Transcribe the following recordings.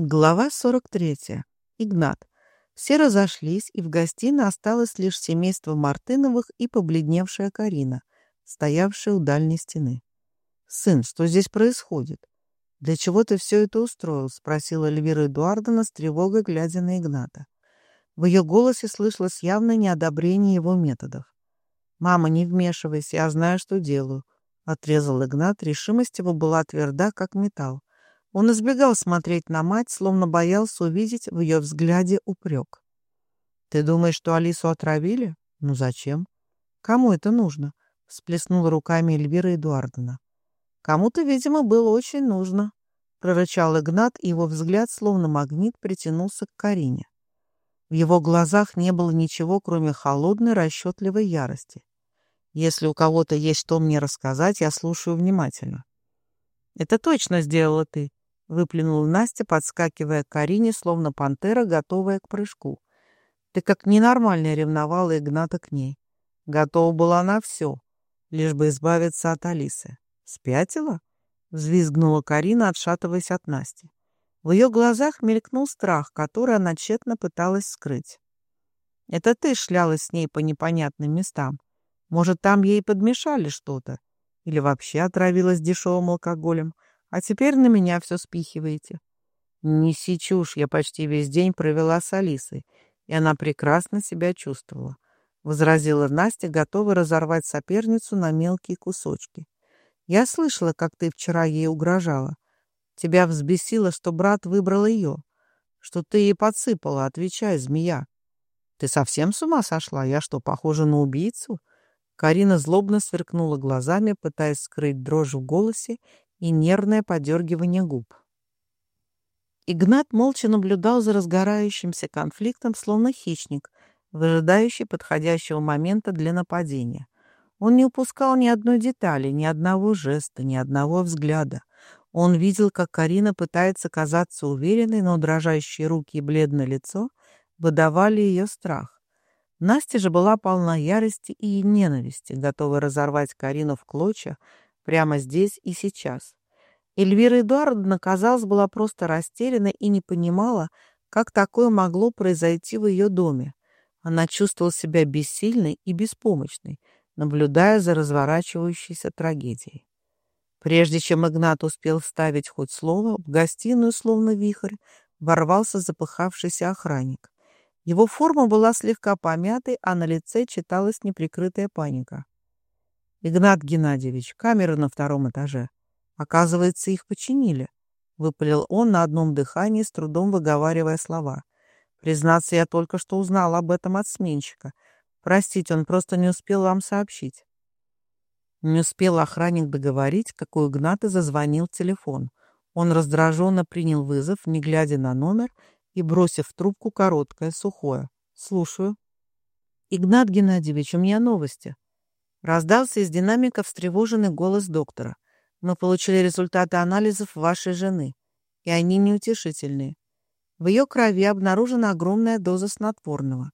Глава 43. Игнат. Все разошлись, и в гостиной осталось лишь семейство Мартыновых и побледневшая Карина, стоявшая у дальней стены. «Сын, что здесь происходит? Для чего ты все это устроил?» — спросила Эльвира Эдуардовна с тревогой, глядя на Игната. В ее голосе слышалось явное неодобрение его методов. «Мама, не вмешивайся, я знаю, что делаю», — отрезал Игнат. Решимость его была тверда, как металл. Он избегал смотреть на мать, словно боялся увидеть в ее взгляде упрек. «Ты думаешь, что Алису отравили? Ну зачем? Кому это нужно?» — всплеснула руками Эльвира Эдуардовна. «Кому-то, видимо, было очень нужно», — прорычал Игнат, и его взгляд, словно магнит, притянулся к Карине. В его глазах не было ничего, кроме холодной, расчетливой ярости. «Если у кого-то есть что мне рассказать, я слушаю внимательно». «Это точно сделала ты», выплюнула Настя, подскакивая к Карине, словно пантера, готовая к прыжку. Ты как ненормальная ревновала Игната к ней. Готова была на все, лишь бы избавиться от Алисы. Спятила? Взвизгнула Карина, отшатываясь от Насти. В ее глазах мелькнул страх, который она тщетно пыталась скрыть. «Это ты шлялась с ней по непонятным местам. Может, там ей подмешали что-то? Или вообще отравилась дешевым алкоголем?» А теперь на меня все спихиваете. Неси чушь, я почти весь день провела с Алисой, и она прекрасно себя чувствовала. Возразила Настя, готовая разорвать соперницу на мелкие кусочки. Я слышала, как ты вчера ей угрожала. Тебя взбесило, что брат выбрал ее. Что ты ей подсыпала, отвечай, змея. Ты совсем с ума сошла? Я что, похожа на убийцу? Карина злобно сверкнула глазами, пытаясь скрыть дрожь в голосе и нервное подергивание губ. Игнат молча наблюдал за разгорающимся конфликтом, словно хищник, выжидающий подходящего момента для нападения. Он не упускал ни одной детали, ни одного жеста, ни одного взгляда. Он видел, как Карина пытается казаться уверенной, но дрожащие руки и бледное лицо выдавали ее страх. Настя же была полна ярости и ненависти, готовая разорвать Карину в клочья, Прямо здесь и сейчас. Эльвира Эдуардовна, казалось, была просто растеряна и не понимала, как такое могло произойти в ее доме. Она чувствовала себя бессильной и беспомощной, наблюдая за разворачивающейся трагедией. Прежде чем Игнат успел вставить хоть слово, в гостиную, словно вихрь, ворвался запыхавшийся охранник. Его форма была слегка помятой, а на лице читалась неприкрытая паника. «Игнат Геннадьевич, камеры на втором этаже. Оказывается, их починили», — выпалил он на одном дыхании, с трудом выговаривая слова. «Признаться, я только что узнал об этом от сменщика. Простите, он просто не успел вам сообщить». Не успел охранник договорить, как у Игната зазвонил телефон. Он раздраженно принял вызов, не глядя на номер, и, бросив в трубку короткое, сухое. «Слушаю». «Игнат Геннадьевич, у меня новости», Раздался из динамика встревоженный голос доктора. «Мы получили результаты анализов вашей жены, и они неутешительные. В ее крови обнаружена огромная доза снотворного,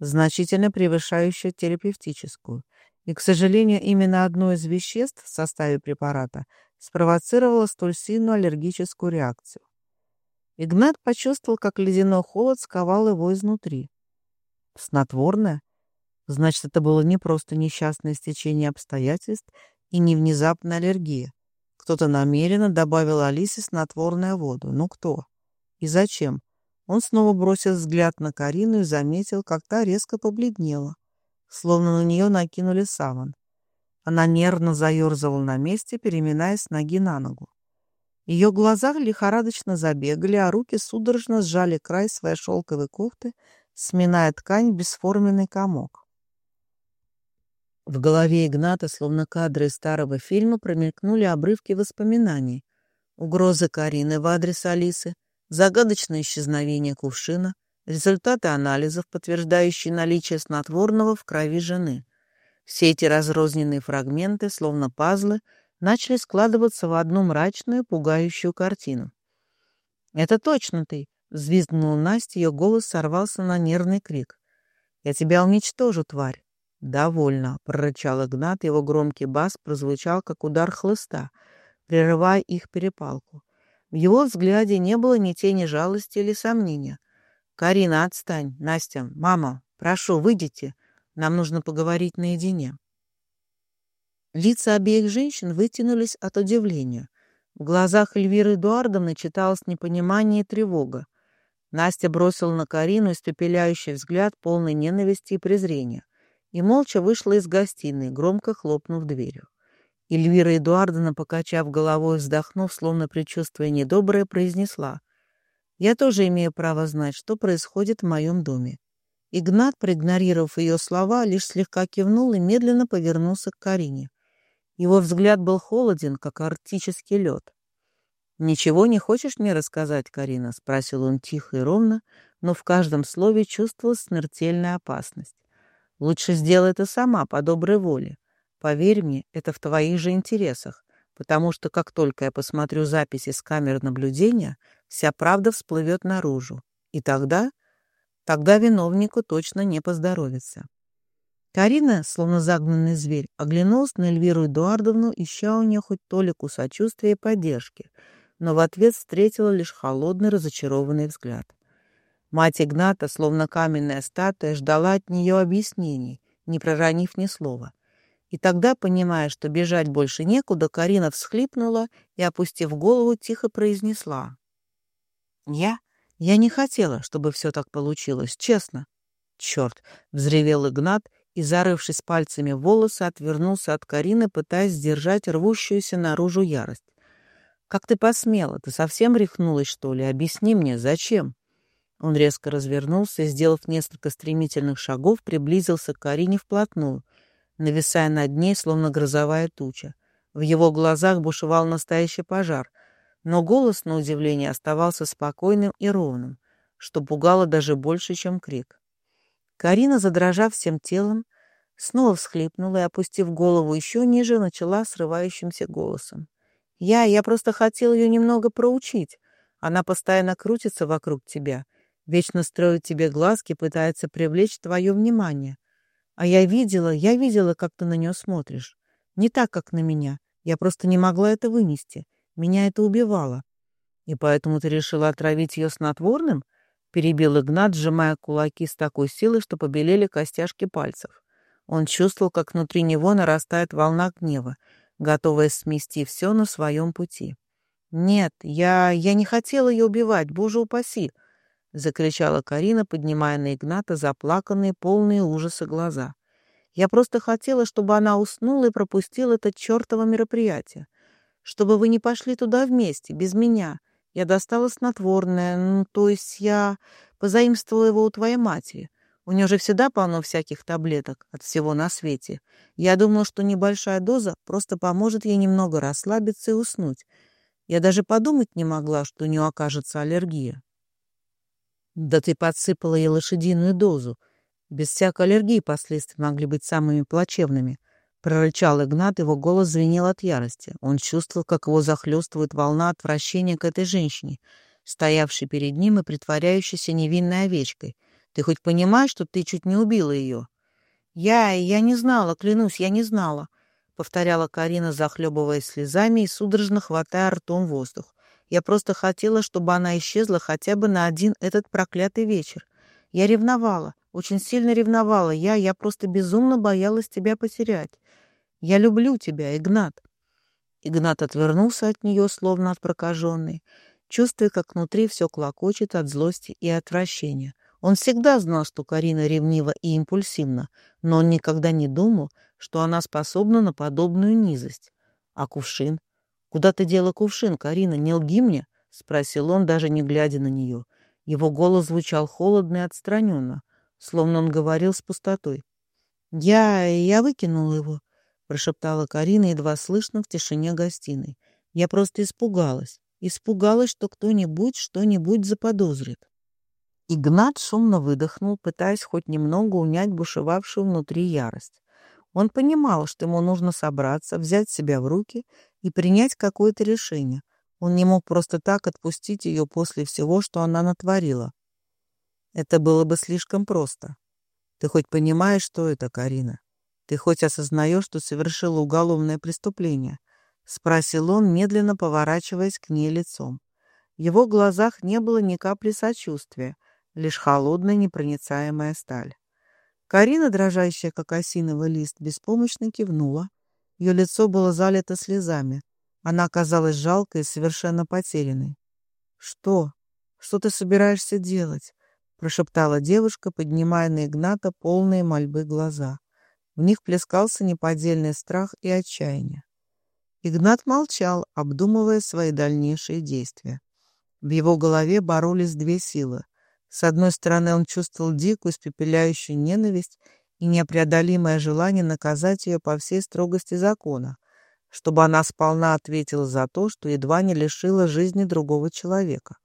значительно превышающая терапевтическую. И, к сожалению, именно одно из веществ в составе препарата спровоцировало столь сильную аллергическую реакцию. Игнат почувствовал, как ледяной холод сковал его изнутри. Снотворное? Значит, это было не просто несчастное стечение обстоятельств и не внезапная аллергия. Кто-то намеренно добавил Алисе снотворное воду. Ну кто? И зачем? Он снова бросил взгляд на Карину и заметил, как та резко побледнела, словно на нее накинули саван. Она нервно заерзала на месте, переминаясь с ноги на ногу. Ее глаза лихорадочно забегали, а руки судорожно сжали край своей шелковой кофты, сминая ткань в бесформенный комок. В голове Игната, словно кадры старого фильма, промелькнули обрывки воспоминаний. Угрозы Карины в адрес Алисы, загадочное исчезновение кувшина, результаты анализов, подтверждающие наличие снотворного в крови жены. Все эти разрозненные фрагменты, словно пазлы, начали складываться в одну мрачную, пугающую картину. «Это точно ты!» — взвизгнула Настя, ее голос сорвался на нервный крик. «Я тебя уничтожу, тварь! «Довольно», — прорычал Игнат, его громкий бас прозвучал, как удар хлыста, прерывая их перепалку. В его взгляде не было ни тени жалости или сомнения. «Карина, отстань! Настя, мама, прошу, выйдите. Нам нужно поговорить наедине». Лица обеих женщин вытянулись от удивления. В глазах Эльвиры Эдуардовны читалось непонимание и тревога. Настя бросила на Карину испепеляющий взгляд, полный ненависти и презрения, и молча вышла из гостиной, громко хлопнув дверью. Эльвира Эдуардовна, покачав головой, вздохнув, словно предчувствуя недоброе, произнесла. «Я тоже имею право знать, что происходит в моем доме». Игнат, проигнорировав ее слова, лишь слегка кивнул и медленно повернулся к Карине. Его взгляд был холоден, как арктический лед. «Ничего не хочешь мне рассказать, Карина?» — спросил он тихо и ровно, но в каждом слове чувствовалась смертельная опасность. «Лучше сделай это сама, по доброй воле. Поверь мне, это в твоих же интересах, потому что как только я посмотрю записи с камер наблюдения, вся правда всплывет наружу. И тогда... Тогда виновнику точно не поздоровится». Карина, словно загнанный зверь, оглянулась на Эльвиру Эдуардовну, ища у нее хоть толику сочувствия и поддержки, но в ответ встретила лишь холодный разочарованный взгляд. Мать Игната, словно каменная статуя, ждала от нее объяснений, не проронив ни слова. И тогда, понимая, что бежать больше некуда, Карина всхлипнула и, опустив голову, тихо произнесла. «Я? Я не хотела, чтобы все так получилось, честно». «Черт!» — взревел Игнат и, зарывшись пальцами в волосы, отвернулся от Карины, пытаясь сдержать рвущуюся наружу ярость. «Как ты посмела? Ты совсем рехнулась, что ли? Объясни мне, зачем?» Он резко развернулся и, сделав несколько стремительных шагов, приблизился к Карине вплотную, нависая над ней, словно грозовая туча. В его глазах бушевал настоящий пожар, но голос, на удивление, оставался спокойным и ровным, что пугало даже больше, чем крик. Карина, задрожав всем телом, снова всхлипнула и, опустив голову еще ниже, начала срывающимся голосом. «Я, я просто хотел ее немного проучить. Она постоянно крутится вокруг тебя, вечно строит тебе глазки, пытается привлечь твое внимание. А я видела, я видела, как ты на нее смотришь. Не так, как на меня. Я просто не могла это вынести. Меня это убивало. И поэтому ты решила отравить ее снотворным?» перебил Игнат, сжимая кулаки с такой силой, что побелели костяшки пальцев. Он чувствовал, как внутри него нарастает волна гнева, готовая смести все на своем пути. «Нет, я... я не хотела ее убивать, боже упаси!» — закричала Карина, поднимая на Игната заплаканные, полные ужаса глаза. «Я просто хотела, чтобы она уснула и пропустила это чертово мероприятие. Чтобы вы не пошли туда вместе, без меня. Я достала снотворное, ну, то есть я позаимствовала его у твоей матери. У нее же всегда полно всяких таблеток от всего на свете. Я думала, что небольшая доза просто поможет ей немного расслабиться и уснуть. Я даже подумать не могла, что у нее окажется аллергия. Да ты подсыпала ей лошадиную дозу. Без всякой аллергии последствия могли быть самыми плачевными. Прорычал Игнат, его голос звенел от ярости. Он чувствовал, как его захлестывает волна отвращения к этой женщине, стоявшей перед ним и притворяющейся невинной овечкой. «Ты хоть понимаешь, что ты чуть не убила ее?» «Я... я не знала, клянусь, я не знала», — повторяла Карина, захлебываясь слезами и судорожно хватая ртом воздух. «Я просто хотела, чтобы она исчезла хотя бы на один этот проклятый вечер. Я ревновала, очень сильно ревновала. Я... я просто безумно боялась тебя потерять. Я люблю тебя, Игнат. Игнат отвернулся от нее, словно от прокаженной, чувствуя, как внутри все клокочет от злости и отвращения. Он всегда знал, что Карина ревнива и импульсивна, но он никогда не думал, что она способна на подобную низость. А кувшин? Куда ты дела кувшин, Карина? Не лги мне? — спросил он, даже не глядя на нее. Его голос звучал холодно и отстраненно, словно он говорил с пустотой. «Я... я выкинула его», — прошептала Карина, едва слышно в тишине гостиной. «Я просто испугалась. Испугалась, что кто-нибудь что-нибудь заподозрит». Игнат шумно выдохнул, пытаясь хоть немного унять бушевавшую внутри ярость. Он понимал, что ему нужно собраться, взять себя в руки и принять какое-то решение. Он не мог просто так отпустить ее после всего, что она натворила. Это было бы слишком просто. Ты хоть понимаешь, что это, Карина? Ты хоть осознаешь, что совершила уголовное преступление?» — спросил он, медленно поворачиваясь к ней лицом. В его глазах не было ни капли сочувствия, лишь холодная непроницаемая сталь. Карина, дрожащая, как осиновый лист, беспомощно кивнула. Ее лицо было залито слезами. Она казалась жалкой и совершенно потерянной. «Что? Что ты собираешься делать?» — прошептала девушка, поднимая на Игната полные мольбы глаза. В них плескался неподдельный страх и отчаяние. Игнат молчал, обдумывая свои дальнейшие действия. В его голове боролись две силы. С одной стороны, он чувствовал дикую, испепеляющую ненависть и непреодолимое желание наказать ее по всей строгости закона, чтобы она сполна ответила за то, что едва не лишила жизни другого человека.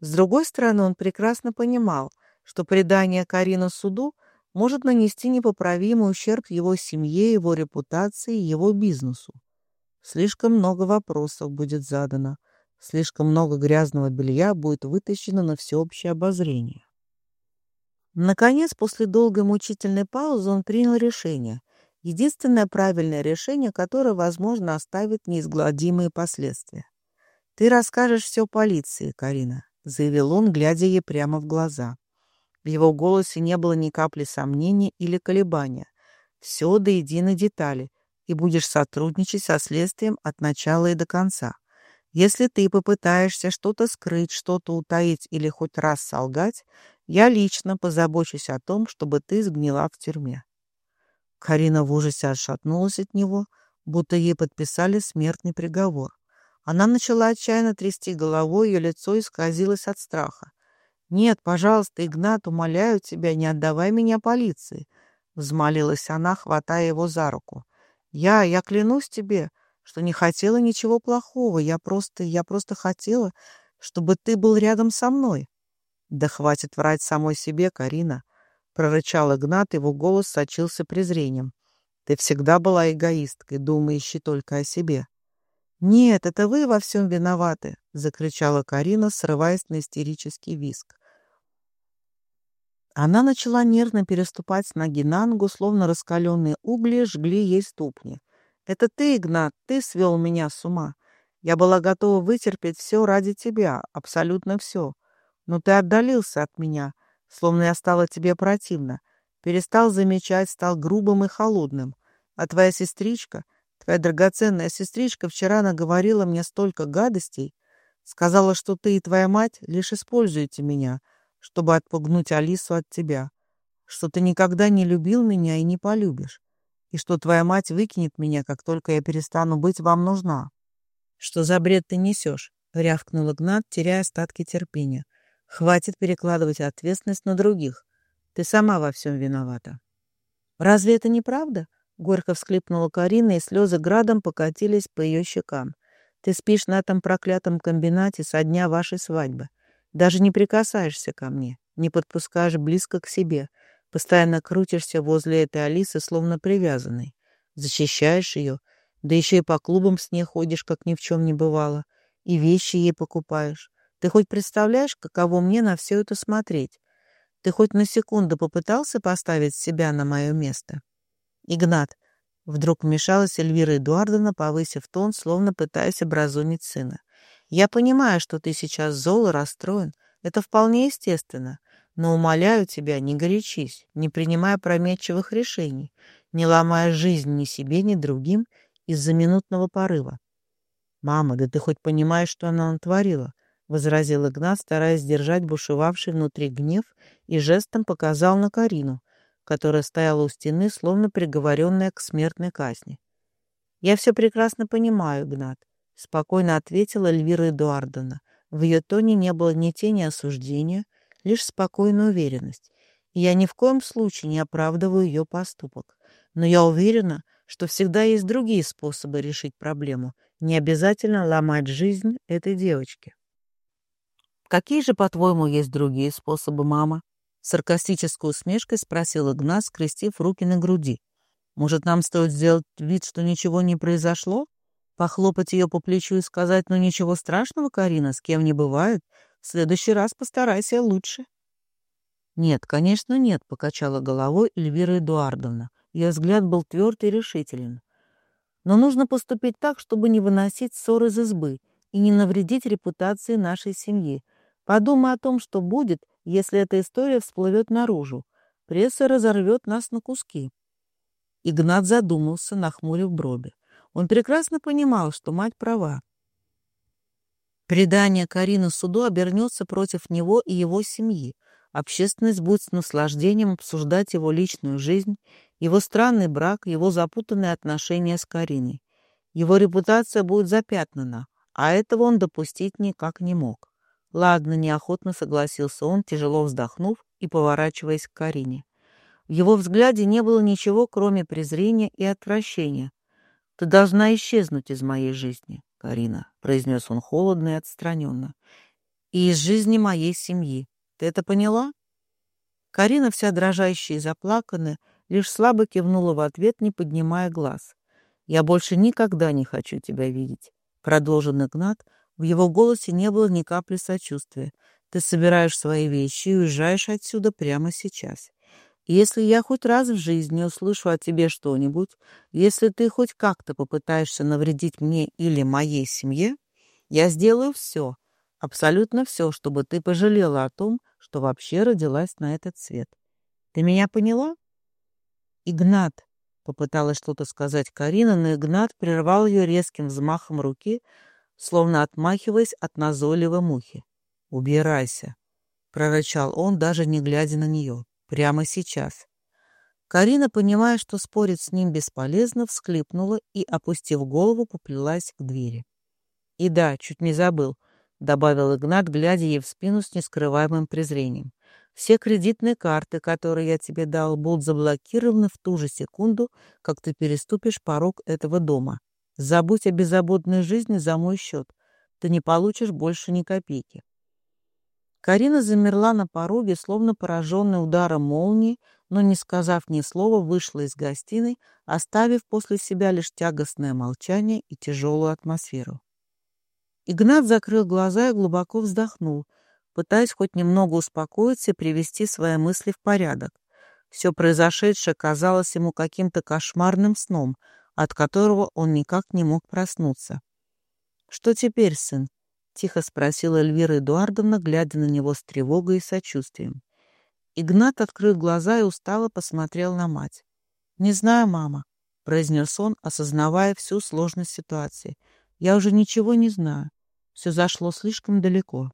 С другой стороны, он прекрасно понимал, что предание Карина суду может нанести непоправимый ущерб его семье, его репутации и его бизнесу. Слишком много вопросов будет задано, слишком много грязного белья будет вытащено на всеобщее обозрение. Наконец, после долгой мучительной паузы он принял решение. Единственное правильное решение, которое, возможно, оставит неизгладимые последствия. «Ты расскажешь все полиции, Карина», — заявил он, глядя ей прямо в глаза. В его голосе не было ни капли сомнения или колебания. Все до единой детали, и будешь сотрудничать со следствием от начала и до конца. Если ты попытаешься что-то скрыть, что-то утаить или хоть раз солгать, я лично позабочусь о том, чтобы ты сгнила в тюрьме». Карина в ужасе отшатнулась от него, будто ей подписали смертный приговор. Она начала отчаянно трясти головой, ее лицо исказилось от страха. «Нет, пожалуйста, Игнат, умоляю тебя, не отдавай меня полиции», — взмолилась она, хватая его за руку. Я, я клянусь тебе, что не хотела ничего плохого. Я просто, я просто хотела, чтобы ты был рядом со мной. Да хватит врать самой себе, Карина, прорычал Игнат, его голос сочился презрением. Ты всегда была эгоисткой, думающей только о себе. «Нет, это вы во всем виноваты!» — закричала Карина, срываясь на истерический виск. Она начала нервно переступать с ноги на ногу, словно раскаленные угли жгли ей ступни. «Это ты, Игнат, ты свел меня с ума. Я была готова вытерпеть все ради тебя, абсолютно все. Но ты отдалился от меня, словно я стала тебе противна. Перестал замечать, стал грубым и холодным. А твоя сестричка, твоя драгоценная сестричка вчера наговорила мне столько гадостей, сказала, что ты и твоя мать лишь используете меня — чтобы отпугнуть Алису от тебя, что ты никогда не любил меня и не полюбишь, и что твоя мать выкинет меня, как только я перестану быть вам нужна. Что за бред ты несешь? рявкнул Игнат, теряя остатки терпения. Хватит перекладывать ответственность на других. Ты сама во всем виновата. Разве это не правда? Горько всклипнула Карина, и слезы градом покатились по ее щекам. Ты спишь на этом проклятом комбинате со дня вашей свадьбы. Даже не прикасаешься ко мне, не подпускаешь близко к себе, постоянно крутишься возле этой Алисы, словно привязанной. Защищаешь ее, да еще и по клубам с ней ходишь, как ни в чем не бывало, и вещи ей покупаешь. Ты хоть представляешь, каково мне на все это смотреть? Ты хоть на секунду попытался поставить себя на мое место? Игнат, вдруг вмешалась Эльвира Эдуардовна, повысив тон, словно пытаясь образумить сына. Я понимаю, что ты сейчас зол и расстроен. Это вполне естественно. Но умоляю тебя, не горячись, не принимай опрометчивых решений, не ломая жизнь ни себе, ни другим из-за минутного порыва. «Мама, да ты хоть понимаешь, что она натворила?» — возразил Игнат, стараясь сдержать бушевавший внутри гнев, и жестом показал на Карину, которая стояла у стены, словно приговоренная к смертной казни. «Я все прекрасно понимаю, Игнат. — спокойно ответила Эльвира Эдуардовна. В ее тоне не было ни тени осуждения, лишь спокойная уверенность. Я ни в коем случае не оправдываю ее поступок. Но я уверена, что всегда есть другие способы решить проблему. Не обязательно ломать жизнь этой девочки. «Какие же, по-твоему, есть другие способы, мама?» Саркастической усмешкой спросил Игнат, скрестив руки на груди. «Может, нам стоит сделать вид, что ничего не произошло?» Похлопать ее по плечу и сказать, ну ничего страшного, Карина, с кем не бывает. В следующий раз постарайся лучше. Нет, конечно, нет, покачала головой Эльвира Эдуардовна. Ее взгляд был тверд и решителен. Но нужно поступить так, чтобы не выносить ссор из избы, и не навредить репутации нашей семьи. Подумай о том, что будет, если эта история всплывет наружу. Пресса разорвет нас на куски. Игнат задумался, нахмурив брови. Он прекрасно понимал, что мать права. Предание Карины суду обернется против него и его семьи. Общественность будет с наслаждением обсуждать его личную жизнь, его странный брак, его запутанные отношения с Кариной. Его репутация будет запятнана, а этого он допустить никак не мог. Ладно, неохотно согласился он, тяжело вздохнув и поворачиваясь к Карине. В его взгляде не было ничего, кроме презрения и отвращения. «Ты должна исчезнуть из моей жизни, Карина», — произнес он холодно и отстраненно. «И из жизни моей семьи. Ты это поняла?» Карина, вся дрожащая и заплаканная, лишь слабо кивнула в ответ, не поднимая глаз. «Я больше никогда не хочу тебя видеть», — продолжил Игнат. В его голосе не было ни капли сочувствия. «Ты собираешь свои вещи и уезжаешь отсюда прямо сейчас. Если я хоть раз в жизни услышу о тебе что-нибудь, если ты хоть как-то попытаешься навредить мне или моей семье, я сделаю все, абсолютно все, чтобы ты пожалела о том, что вообще родилась на этот свет. Ты меня поняла? Игнат, попыталась что-то сказать Карина, но Игнат прервал ее резким взмахом руки, словно отмахиваясь от назойливой мухи. «Убирайся», — прорычал он, даже не глядя на нее. Прямо сейчас. Карина, понимая, что спорить с ним бесполезно, всклипнула и, опустив голову, поплелась к двери. «И да, чуть не забыл», — добавил Игнат, глядя ей в спину с нескрываемым презрением. «Все кредитные карты, которые я тебе дал, будут заблокированы в ту же секунду, как ты переступишь порог этого дома. Забудь о беззаботной жизни за мой счет. Ты не получишь больше ни копейки». Карина замерла на пороге, словно пораженная ударом молнии, но, не сказав ни слова, вышла из гостиной, оставив после себя лишь тягостное молчание и тяжелую атмосферу. Игнат закрыл глаза и глубоко вздохнул, пытаясь хоть немного успокоиться и привести свои мысли в порядок. Все произошедшее казалось ему каким-то кошмарным сном, от которого он никак не мог проснуться. «Что теперь, сын?» Тихо спросила Эльвира Эдуардовна, глядя на него с тревогой и сочувствием. Игнат открыл глаза и устало посмотрел на мать. «Не знаю, мама», — произнес он, осознавая всю сложность ситуации. «Я уже ничего не знаю. Все зашло слишком далеко».